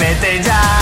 me metes ya.